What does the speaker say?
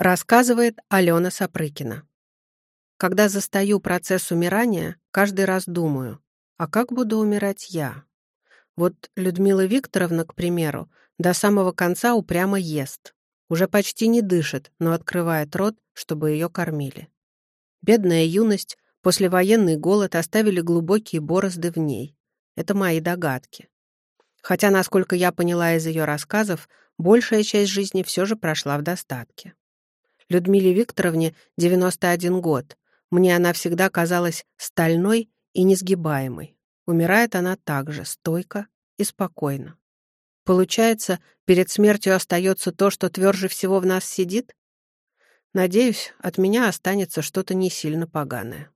Рассказывает Алена Сапрыкина. Когда застаю процесс умирания, каждый раз думаю, а как буду умирать я? Вот Людмила Викторовна, к примеру, до самого конца упрямо ест. Уже почти не дышит, но открывает рот, чтобы ее кормили. Бедная юность, послевоенный голод оставили глубокие борозды в ней. Это мои догадки. Хотя, насколько я поняла из ее рассказов, большая часть жизни все же прошла в достатке. Людмиле Викторовне 91 год. Мне она всегда казалась стальной и несгибаемой. Умирает она также стойко и спокойно. Получается, перед смертью остается то, что тверже всего в нас сидит? Надеюсь, от меня останется что-то не сильно поганое.